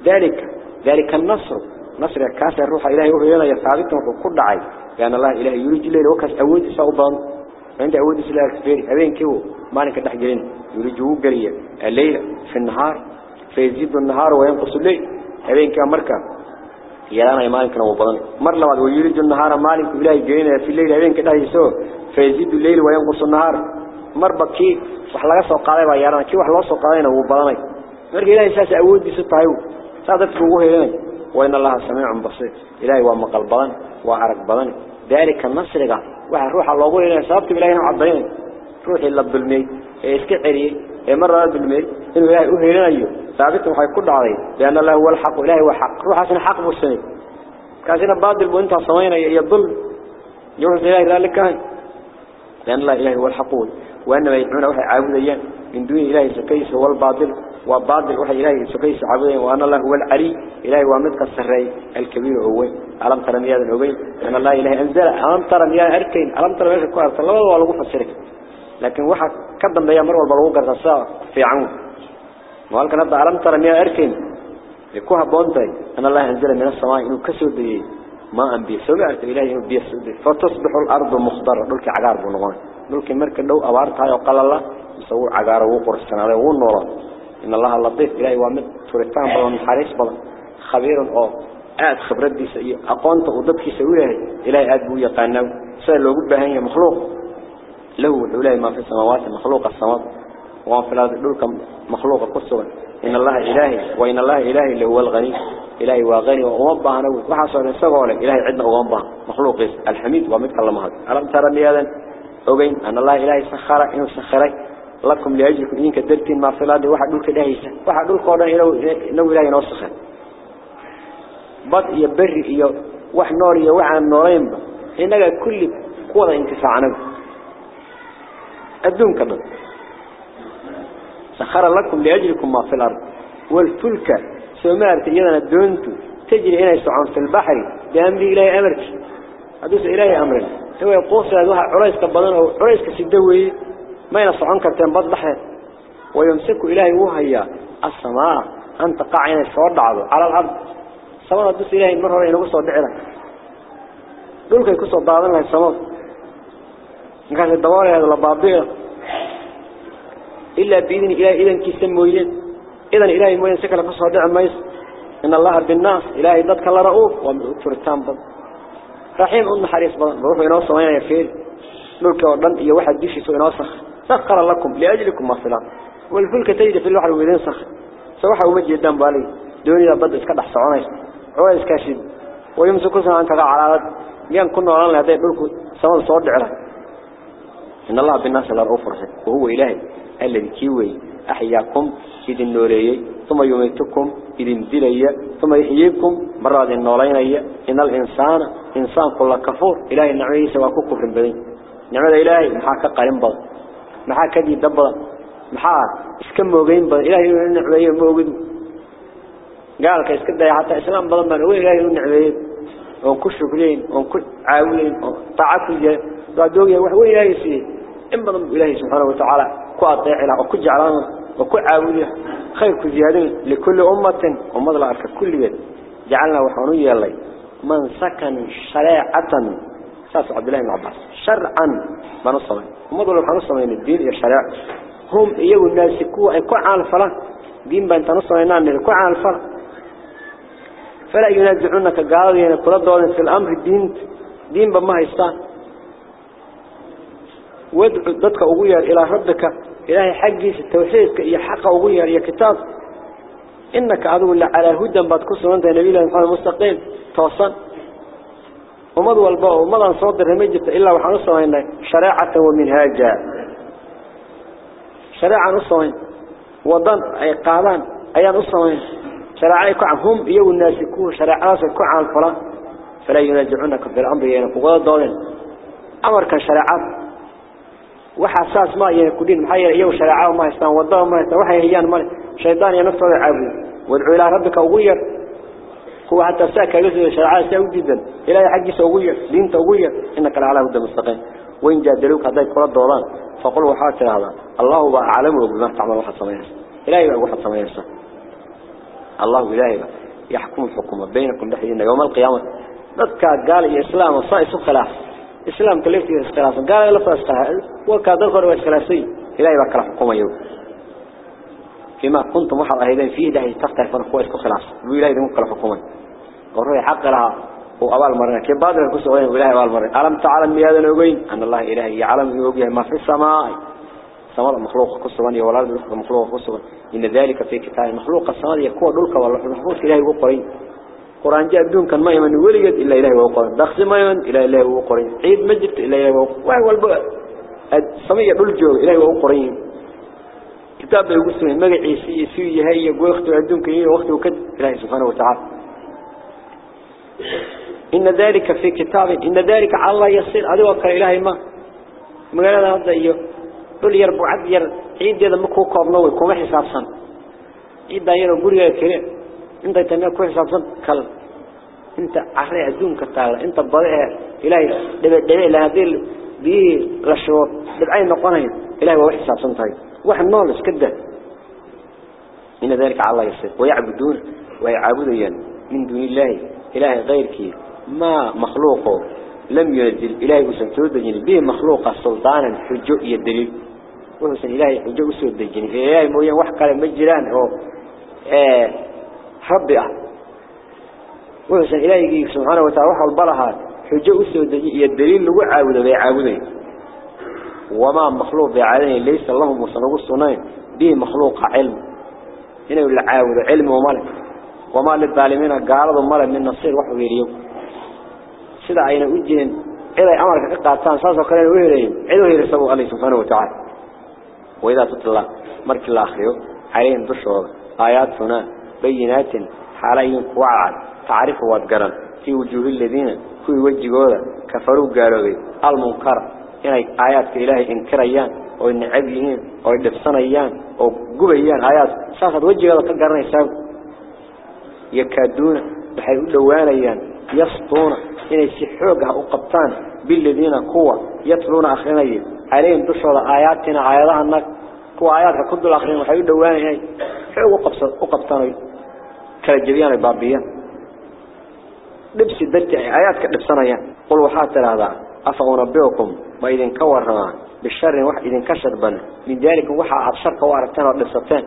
ذلك ذلك النصر. نصر كاس الروح إلهي أوهي لنا يثابتنا وكل عاي لأن الله إلهي يريد الليل وكاس أود صوبان عند أود سلاح كبير. أبين كيو؟ ما نك تحجرين يريد قرية. الليل في النهار. فيزيد النهار وينقص الليل. أبين كان مركب يلانا مالكنا وبضن مر لبعض ويريد النهار مالك إلهي جينا في الليل أبين كده يسوه فيزيد الليل وينقص النهار مر بكي وحلاقة سوق قاضي بيانا كي وحلاقة سوق قاضينا وبضني مرك إلهي ساس أود بستايو سادت فوقه إلهي وإن الله سميع بصير إلهي ومقل بضن وعرق بضن ذلك النصر قال واحد روح الله قول إلهي سابت بإلهي عبدين روحي الله بالمي إسكع عليه مرة بالمي إنه إلهي أهلنا أيه ثابت وحي كل عظيم لأن الله هو الحق وإلهي هو حق. روح عشان حق مسلم كاسنا بعض البنت صمينا يضل يوحي إلهي ذلك كان. لأن الله إلهي هو الحق. وأنما يدعون وحي عابدين. من دون إلهي سكيس هو الباطل. وباطل وحي إلهي سكيس عابدين. وأن الله هو العلي. إلهي ومدك السري. الكبير هو ألم ترى مياد الهوين أن الله إلهي أنزل. ألم ترى مياد أركين ألم ترى مياد الكوارث؟ الله والله لغو فسرك لكن واحد كدن بيا مر والبلغو قرصا في عون وقال كان ألم ترى مياد أركين؟ يكوها بونتي. أن الله أنزل من السماء إنه كسر بي ما أنبي إلهي إنه بيسر فتصبح الأرض مخضرة. دولك عقار بنغان دولك مركز لو أبارتها وقال الله يسوي عقار وقرصنا عليه ونورا. إن الله اللطيف إلهي ومد تورتان بلون حريص بلون خبير أو آد خبرت دي سيء أقوانت وضبك سويه آد بو يقانو. سأل لو قبها هي مخلوق. له إلهي ما في السماوات مخلوق السماوات وما في الأرض دولك مخلوق قصوا إن الله إلهي وإن الله إلهي اللي هو الغني. إلهي وغني ومبه نوي وحصل نسقه لك إلهي عندنا ومبه مخلوق الحميد ومثل الله هذا ألم ترى لي هذا؟ أوجين أن الله إلهي سخر إنه سخرك لكم لأجلكم إنك درتين ما في الأرض واحد دولك دهيسة واحد دولك إنه إلهي bad iyo beri iyo wax nool iyo waxaan nooleynba inaga kulli kuwada intifaacnaba أدون كذا سخر لكم لأجلكم ما في الأرض. والفلك سمارت إذا ندونت تجري إنا يستعان في البحر. بأمر إلهي أمرك. أدوس إلهي أمرك. هو يقول لها عريس كبضان أو عريس كسدوي. ما ينصعان كرتين بض بحر. ويمسك إلهي وهي السماء. أن تقع إنا يستعان على الأرض. السماء أدوس إلهي مرهو إنا قصة ودعنا قلوك يكسو الضعضان لها السماء. كان الدوار هذا لبابية إلا بإذن إله إذا كسم مويلين إذا إله مويلين سكر فصادع مايس إن الله رب الناس إله إذا كلا رؤوف ومؤثر التامبل رحيم أن حريص بان بروف ينوص ما يفيل ملك وردن إيا واحد ديش يسوي ناصخ سقر لكم لأجلكم ما صلاة والكل كتيد في الوحر ومدين صخ سوحة ومجي الدم بالي دوني لابد اسكاد حصعون ايس عوال اسكاشد ويمسكو سنان تقع على رد ميان كنو عران لهذا يبلكو سوال صور دعره إن الله بالناس لا رؤوف رحيم وهو إلهي الذي كيوي أحياكم إذ النوري ثم يميتكم إذ الدلي ثم يحييكم مراد النورين إن الإنسان إنسان كل كفور إلهي النعمي سواء كفر بدين نعمة إلهي محاكا قرين بض محاكا دي دبض محاكا اسكم موغين بض إلهي النعمي موغين قال كيس كده حتى إسلام بدل ما وين جاي نعمل ونكش كلين ونكش عاولين طاعة الجاه قادوجي وين جاي يصير إن بدل إلهي سبحانه وتعالى كأطيع له وكج علامة وكل عاوليه خير كزيادين لكل أمة أمة لا أرك كل بيت. جعلنا وحنويا الله من سكن شريعة ساس عبد الله بن عباس. شرعا ما نصمين أمة ولا حنصمين الدين يا هم يجوا الناس كوا يكون على الفلان دين بنت نصمين أن يكون على فلا. ينازعنك قالوا يعني كل في الأمر الدين دين بما يستان وادعو ضدك أغير إلى ربك إلهي حقي التوحيد يا حق أغير يا كتاب. إنك عدو الله على هدى باتكسر وانت نبي الله محمد المستقيم. توصل. ومضوا الباء ومضى صدر رمجت إلا وحنصوا إنك شريعة ومنهاجا. شريعة نصوين وضن أي قادان أي نصوين شرعي كعهم يو الناس يكون شرع رأس كعان فلا ينازعنك في الأمر ينفقوا دولين أمر كان شرعات وحساس ما يكونين محير يو شرعه ما يستان وضعه ما يستان وحي هيان ما شيطان ينفط عابد وادعو إلى ربك وغير هو حتى ساك يسوي شرعه سيو جدا إلهي حقي سوغير دين توغير إنك لعلى هدى مستقيم وإن جادلوك هذا كرة دولان فقل وحاك هذا الله بقى أعلمه بما تعمل واحد سميس إلهي بقى واحد سميس الله إلهي يحكم الحكومة بينكم دحين يوم القيامة ذاتك قال يا إسلام وصائص خلاف إسلام كلفتي خلاف قال لا فاستهل وكذا خر وإسلاسي إلهي بكر حكومة يوم فيما كنتم محر أهيدين فيه ده تختلف عن قوة خلاف وإلهي ده مكر حكومة وروي حق لها وأول مرة كيف بعد الكسوين وإلهي أول مرة ألم تعلم بهذا الوجين أن الله إلهي يعلم يوجه ما في السماء. السماء مخلوق قصبا ولا مخلوق قصبا إن ذلك في كتاب مخلوق السماء يكون دولك والله. المحفوظ إلهي وقرين قرآن جاء بدون كان ما يمن وليد إلا إلهي وقرين دخس ما يمن إلا إلهي وقرين عيد مجد إلا إلهي وقرين وهو البقى السمية دول جوج إلهي وقرين كتاب يقول مجعي سي سي هي وقت عندهم كي وقت وكد إلهي سبحانه وتعالى. إن ذلك في كتاب إن ذلك الله يصير. وقع إلهي ما. مقال هذا إياه. دول يربو عد ير عيد هذا مكو قابنا ويكون حساب سن عيد ير قرية كريم. انت تنمي كو حساب سن كل انت عحري عدون كتالا انت بضيع إلهي دبع دبع لهذه بيه لشروط بالعين نقونين إلهي هو حساب سن طيب واحد نولس كده إن ذلك على الله يصير ويعبدون ويعبدون من دون الله إلهي غيرك ما مخلوقه لم ينزل إلهي وسن سودجين به مخلوق سلطانا حجو يدليل وسن إلهي حجو سودجين إلهي مويا وحكا مجران هو ربي أه وسن إلهي سبحانه وتعالى وحا البلها حجو سودجين يدليل لو عابد بيعابدين وما مخلوق بعالين ليس اللهم وصنه الصنين به مخلوق علم. إنه العاود علم وملك وما للظالمين قالوا ملك من نصير وحويريهم sida ayna u jirin cid ay amarka ka qaataan saas oo kale u helayeen cid u helayso Allah subhanahu wa ta'ala wayda tutla markii la akhriyo bayinatin xaalayn kuwacad taarifu wad garan fi wujuhil ladina kuwi wajigooda kafaru gaaloobay al munkar inay aayadka ilaahay inkirayaan oo necab yihiin oo dhibsanayaan oo gubayaan aayad saasad wajigooda ka garanaysaa yakaaduna waxay u dhawaanayaan yastuuna inay si xoog ah u qabtaan billadina kuwa yatluna akhrinaya عليهم دشوا آياتنا آياتها النك كوا آياتك كل الآخرين وحيود دواني هاي حيو قبص وقبطاني كالجبيان البابية لبس الدرتي آياتك لبسنا يعني قل وحات هذا. أفغنبئكم ما إذن كورنا بالشر واحد إذن كشر بنا من ذلك وحا أبشر كوارتين ولبستين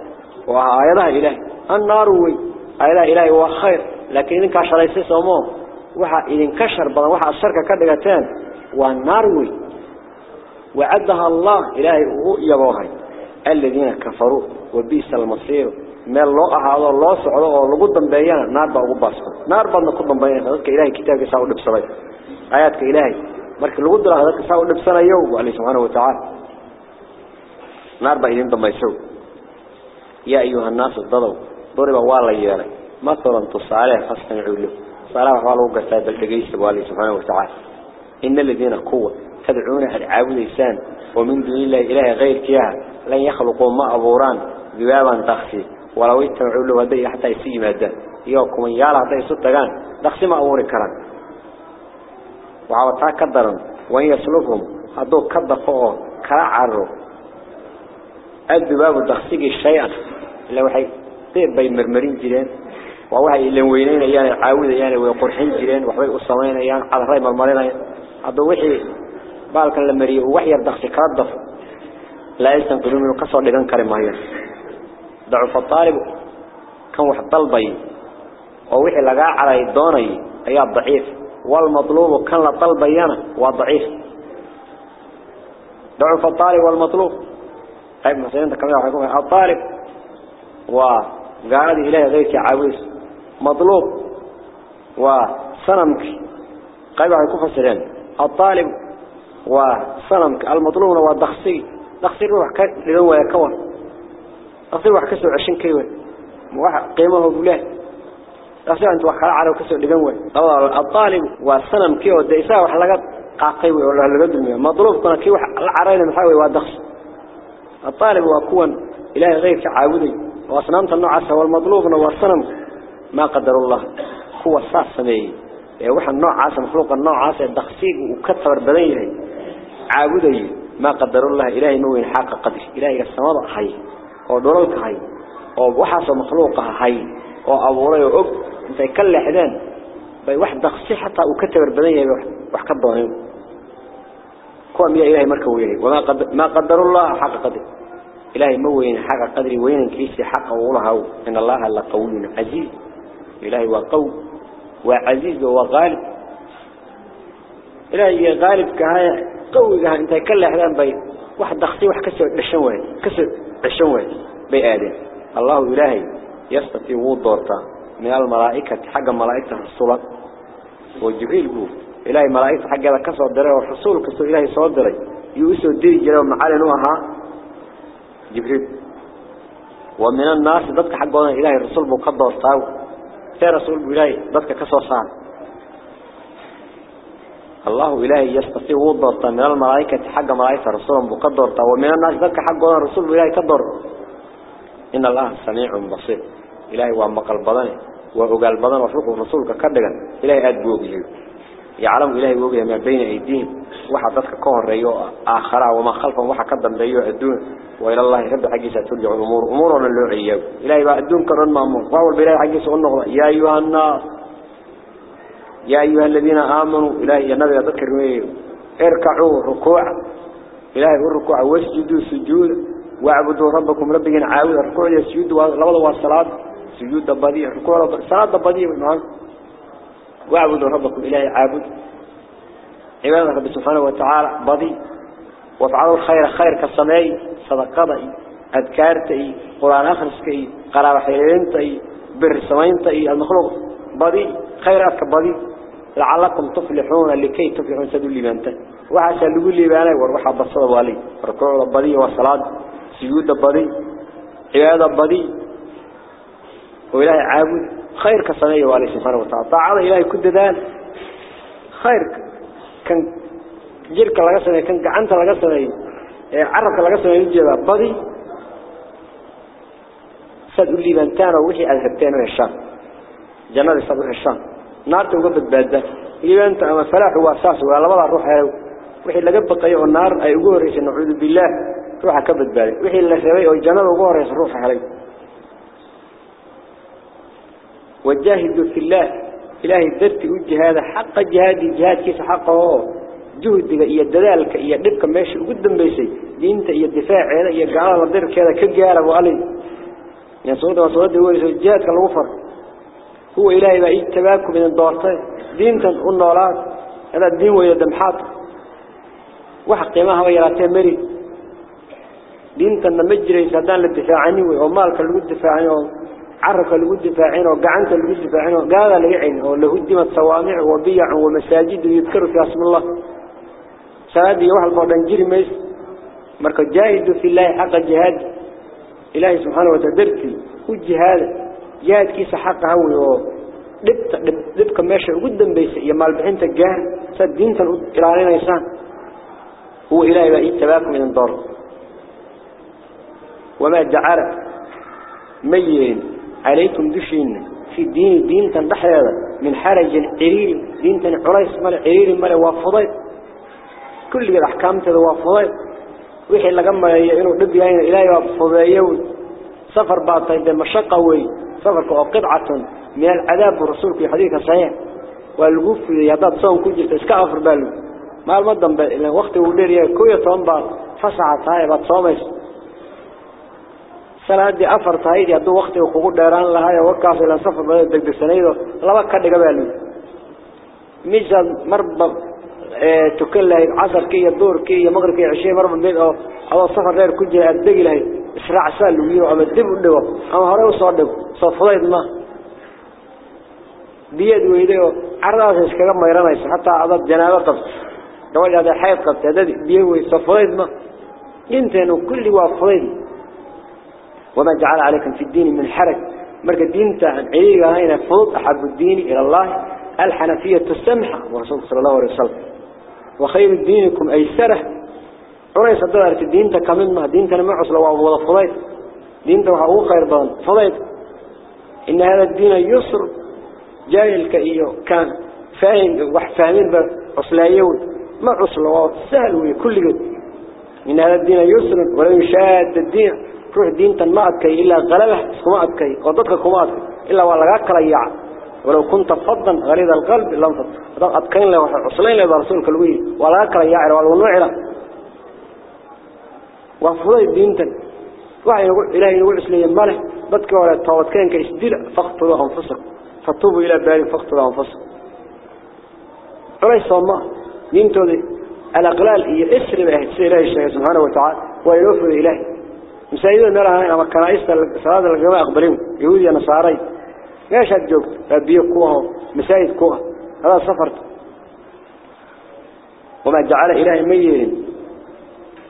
وآياتها إله. النار وي. آياتها إلهي هو خير. لكن إذن كشر يسيس أمو وحا إذن كشر بنا وحا أبشر كدقتين والنار وي. وعدها الله إلهي يبوهي الذين كفروا وبيس المصير. Meel loo ahaado loo socdo oo lagu dambeeyana naar baa ugu baasto naar baadna ku dambeeyay dadka ilaahay kitaabkiisa u dhibsaday aayadka ilaahay markii lagu diro dadka saa u dhibsanayo wali subhanahu wa ta'ala naar baa idin dambayso ya ayuha الناس dadaw doriba waa la yeelay masalan tusaale fastamicu lahu salaah waa lagu gartaa dhageysta wali subhanahu wa ta'ala in alladina quwa تدعون العابد إنسان ومن دون الله إله غير كيها لن يخلقوا ما أبوران ذبابا تخسي ولو يتبعوا له هدي حتى يسيء مادا يوكم يالا حتى يسطقان تخسي ما أبوري كران وعوضها كدرا وإن يسلبهم هدو كدفعوا كرعروا الذباب تخسيق الشيئا لو حي طيب بين مرمرين جيران ووحي اللي وينين يعني عاودة يعني ويقرحين جيران وحبي أصوين يعني على رأي مرمرين هدو وحي بالكن لما ريه وحي الدخس كردف لا يستنقذون من قصر لغن كريم هيا ضعف الطالب كان واحد طلبي ووحي لقاء على الدوني أي ضعيف والمطلوب كان لطلبيانا وضعيف ضعف الطالب والمطلوب. طيب مثلا أنت كمان يقول الطالب وقال إله غيرك عاوز مطلوب وسنمك قيبا يكون فسرين. الطالب وصنمك المطلوب هو الدخسي دخسي روح لهو يكون دخسي روح كسر عشرين كيلو. واحد قيمه بله دخسي أنت وحلا على كسر لهو الطالب والصنم كيو الدئساء وحلقات قاقيوي ولا لقدمي مطلوب كنا كيو العرين محاوي ودخس الطالب وكون إلهي غير كعابدي وأصنامت النوع عسى والمطلوب هو الصنم ما قدر الله. هو الصاص سميه وحن النوع عاصم مخلوق النوع عاصم الدخسيق وكثر بدنيه. عابدي ما قدر الله. إلهي نوين حق قدر. إلهي السماء حي ودرلك حي ووحص مخلوقها حي وأبوري وأب انت يكل حدان بي واحد دخسي حتى وكثر بدنيه وحكى الضوانين كوام يا إلهي مركويه وما قدر, ما قدر الله حق قدر إلهي موين حق قدري وين كيسي حق وولها إن الله لقول عزيز إلهي وقو وعزيز وغالب إلهي غالب كهاية قوي كهاية انت كلا حدان بي واحد دخسي واحد كسر الشوين كسر الشوين بي آدم. الله إلهي يستطيع وضورتا من الملائكة حق ملائكة الصلاة وجبريل قول إلهي ملائكة حق هذا كسر الدري والحصول كسر إلهي صور يوسف ديري جلو معالن وها جبريل. ومن الناس ضدك حقنا إلهي الرسول مقدر طاو سي رسول إلهي ضدك كسو صار الله إلهي يستطيع وضع من الملائكة حق ملائكة رسول مقدر طاو ومن الناس ضدك حقنا رسول إلهي كدر إن الله سميع بصير. إلهي ومقل بدنه وأقال بدن وفرق رسولك كدغا إلهي أدبوه يعلم إلهي وجه ما بين أيديهم. وحدتك كهر ريو آخر وما خلفهم وحا كدم ريو الدون. وإلى الله رب حقيسة ترجع الأمور. أمورنا اللي عيو إلهي بقى الدون كرن مأمون وهو البلاي حقيسة النغضة يا أيها الناس يا أيها الذين آمنوا إلهي النبي يذكر اركعوا ركوع. إلهي الركوع. واسجدوا سجود. واعبدوا ربكم ربكم عاود الركوع يسجد لبضوا الصلاة سجود دبادية ركوع صلاة دبادية معاذ واعبدوا ربكم. إلهي عابد. عبادة رب سبحانه وتعالى بضي وافعلوا الخير. خير كالسماء صدقاء أذكارتي قرآن أخرسكي قرار حيرينتي بر سمينتي المخلوق بضي خيرات كبضي لعلكم تفلحون لكي تفلحون سدوا لي بانتا وعسى لقول لي باني وروحا بصد والي. ركوع بضي وصلاة. سجود بضي عبادة بضي وإلهي عابد. خير كصنيه والي سبحانه وتعالى. طاعة إلهي كد ذال خير كان جيرك لغا سنة كان قعنت لغا سنة عربك لغا سنة يجيبا بدي سادوا لي بانتان ووحي أذهبتين من الشام. جنة صدوح الشام. توقفت بادة إذا أنت أما فلاح هو أساس ولا بضع روح يلو وحي لقب قيع النار أي قوة ريس نعوذ بالله. روح كبت بالي وحي اللي سوي الجنة وقوة ريس روح عليه. وجاهدوا في الله. إلهي درت وجه هذا حق جهاد. جهاد كيس حقه؟ جهد إيا الدلالك إيا دبك ماشي قدام بيسي. دينت إيا الدفاع هذا إيا قال الله درك هذا كجال أبو علي يعني صوته وصوته هو جهاد كالغفر هو إلهي بقى يتباكم من الدورتين دينتا النولات هذا الدين ويا دمحات. وحق ما هو يراتين مري دينتا نمجري سادان للدفاع عني ومالك اللي الدفاع عني عرف اللي دفاعين وقعنت اللي دفاعين وقال ليعين وله هدمت صوامع وبيع ومساجد يذكر في اسم الله. سادي واحد البردان جيري ميس مركز جاهد في الله حق الجهاد. إلهي سبحانه وتدرتي والجهاد جهاد كيس حق هوي دبت دبك ماشي قدام بيس يا مال تجاه سد دين إلهينا إنسان هو إلهي بقى يتباك من الضر وما جعل ميين عليكم دشين في الدين الدين تنضح هذا من حرج عرير دين تنعريس مال عرير مال وافضيت كل الأحكام تذا وافضيت وحي لقما إنه دب يعني إلهي وافضيت سفر باطل ده مشقة وي صفر قطعة من العذاب الرسول في حديث صحيح. والغف يضاد صوم كجل في باله ما المدن بل وقت ودير كوية تنبال فسعة هاي بات صومش سنة أفر تهيد يدو وقت وقود ديران لها يوقع في الانصفر بلد دك دي سنيده الله بك كده قباله ميزا مربا إيه، تكلها عصر كي يدور كي يمغر كي عشي مربا ميزا أو الصفر غير كجل يدقي لهي. إسرع سال ويو أما دب ودبو أما هراء وصادب صفضيت ما بيد ويدو عرضات إسكلام ما يرميس حتى عضب جنابة قبط دول هذا حيط قبط هذا بيد ويصفضيت ما انتنوا كل وافضيت وما جعل عليكم في الدين من حرك مرك الدين عن عيقا هين فوض أحب الدين إلى الله الحنفية السمحة ورسول صلى الله عليه وسلم وخير دينكم أي سره عري صدرت الدين تكملنا دين كان معص لو أبو فضيت دين تهو خير بان فضيت إن هذا الدين يسر جاهل كإيو كان فاهم وحفاهمين بأصلايون معص لو سهل وكل جد إن هذا الدين يسر ولا يشاد الدين روح دينتا ما أدكي إلا غلبه وضدك كما أدكي إلا ولغاك رياع ولو كنت فضا غريض القلب لم تضد أدكين له عصلين له برسولك الوي ولغاك رياع ولو نوع له وفضي دينتا وحي إلهي يقول إسلام ماله بدك ولا التواتكين كإسدل فاقتلوا أنفسك فتوبوا إلى باري فاقتلوا أنفسك وليس الله دينتو دي الأقلال هي إسر بأهد سيئة سبحانه وتعالى ويوفر إلهي مساجد ملها أما كنائس صلاة الجماعة أقبلهم يهودي نصاري ليش هتجوك بيو كوها مساجد كوها هذا سفرت وما جعل إله ميين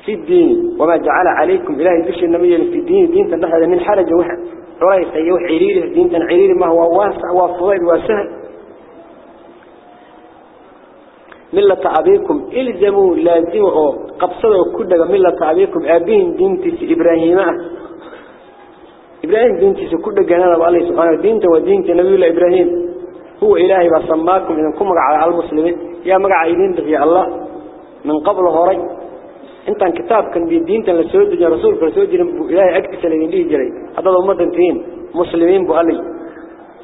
في الدين وما جعل عليكم إلهي دش النبي في الدين دين تنحى من حرج وحد. رأي سيوح عرير دين تنعرير ما هو واسع وفضيل وسهل. ملة أبيكم إلزموا لازموا قبصدوا كل ملة أبيكم. أبين دينتي إبراهيم. إبراهيم دينتي كل جنانا الله سبحانه دينته ودينته نبي الله إبراهيم. هو إلهي بسماكم إنكم على المسلمين. يا يدين في الله. من قبل هوري انت كتاب كان بيدين تن لسود يا رسول فرسود إلهي أكتس لين جري. هذا أمة تين مسلمين بقالي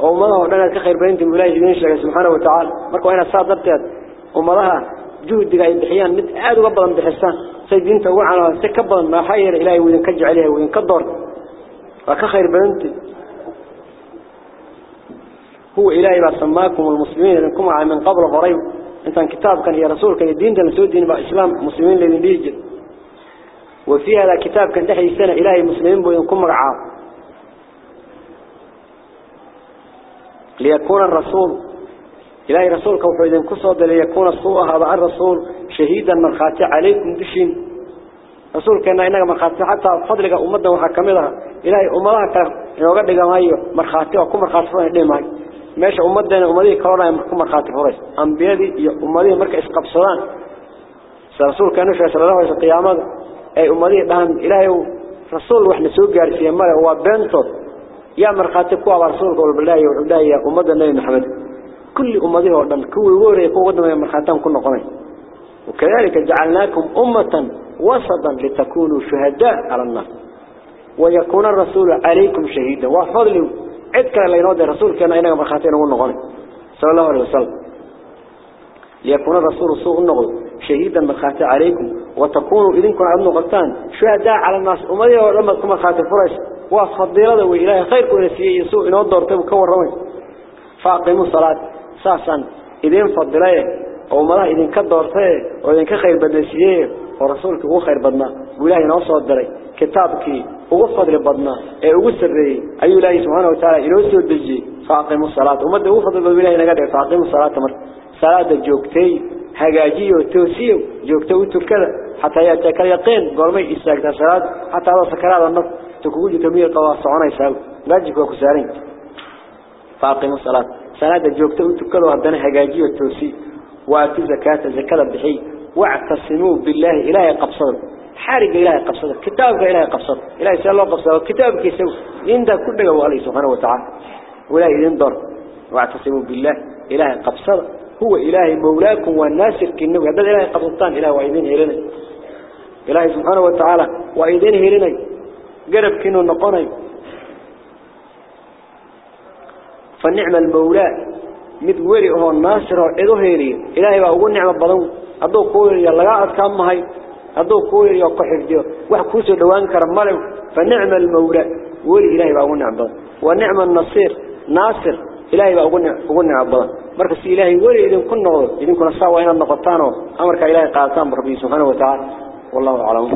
أو ما هو أنا كخير بينت إلهي يدين سبحانه وتعالى. مركو أنا صادرت ومرها جهد جاي بحيان مت عاد قبل بحسان. سيدين توع على تكبر ما حير إلهي وين كج عليه وين وكخير بنت. هو إلهي بسماكم المسلمين. إنكم من قبل قريب أنت كتاب كان يا رسول كان الدين ده نسود دين بإسلام مسلمين اللي بيجي وفي هذا كتاب كان دحي سنة إلهي مسلمين بينكم رعاه ليكون الرسول إلهي رسولك وحيدين كسود ليكون الصوء هذا الرسول شهيدا من خاتع عليكم بشين رسول كان إنك من خاتع حتى فضلك أمدا وحكملها إلهي أمضاها كان يوقع مايو من خاتع وكم من خاتع فرح ديماي ماشي أمدنا أمدي كورونا يمكن من خاتع فرش أنبيادي أمدي مركز قبصلان رسول كان نشر صلى الله عليه وسلم أي أمدي دهن إلهي رسول وحنا سوق جارسيا ماله هو بنته يا مرخاتي كوا رسولك والبلاي والبلاي أمدنا النبي محمد. كل أمته ودن كل وري كل ودن من مرخاتهم كنا قناي وكذلك جعلناكم أمة وسطا لتكونوا شهداء على الناس ويكون الرسول عليكم شهيدا. وفضل عدك اللي ينودي الرسول كان أينك مرخاتين ونقني صلى الله عليه وسلم. ليكون الرسول سوء النغض شهيدا مرخاتي عليكم وتكونوا إذنكم عبد نغطان شهداء على الناس أمته ولما تكون مرخاتي فرش وفضل هذا وإلهي خيركم نسيه يسوء ينودر تبكوا الروين فأقيموا الصلاة. ساسا. إذن فضليه أو ملا إذن كدورته أو إذن كخير بدنسيه. ورسولك هو خير بدنا. وإلهي نوصل الدري كتابك هو فضل بدنا. هو سري. أي الله سبحانه وتعالى إنه سوى الدجي فأقيموا الصلاة. ومده هو فضل بالله نقدر. فأقيموا الصلاة مر صلاة جوكتي هجاجي وتوسيو جوكتي وتكذا حتى يأتيك اليقين قرمي إستاكت الصلاة حتى هذا سكرات النص تكوج تمير قواص عنا يسال لاجك وكسارين فاقيموا الصلاة صلاة جوكته وتكلوا هدنا هجاجي والتوسي واتوا زكاة زكاة بحي واعتصموا بالله إلهي قبصر حارق إلهي قبصر كتابك إلهي قبصر إلهي سأل الله قبصر كتابك يسوي يندى كل عليه سبحانه وتعالى ولا ينظر واعتصموا بالله إلهي قبصر هو إلهي مولاكم والناسر كنو هذا إلهي قبلتان إلهي وإذين هيريني. إلهي سبحانه وتعالى وإذين هيرنا قرب كنو نقرأ فالنعم المولاء مدوري هو ناصر إذو هيري. إلهي وهو النعم البضو. أدو كوري يلقاء أتكام هاي. أدو كوري يقحف جيو. وحكوسي دوانكر ملو. فالنعم المولاء وإلهي وهو النعم البضو. والنعم النصير. ناصر. إلهي وهو النعم نعم البضو. Marka si ilaahay idin ku noqdo idinkuna saa waa inaad noqotaan oo amarka ilaahay qaataan rabbi subhanahu wa ta'ala wallahu a'lam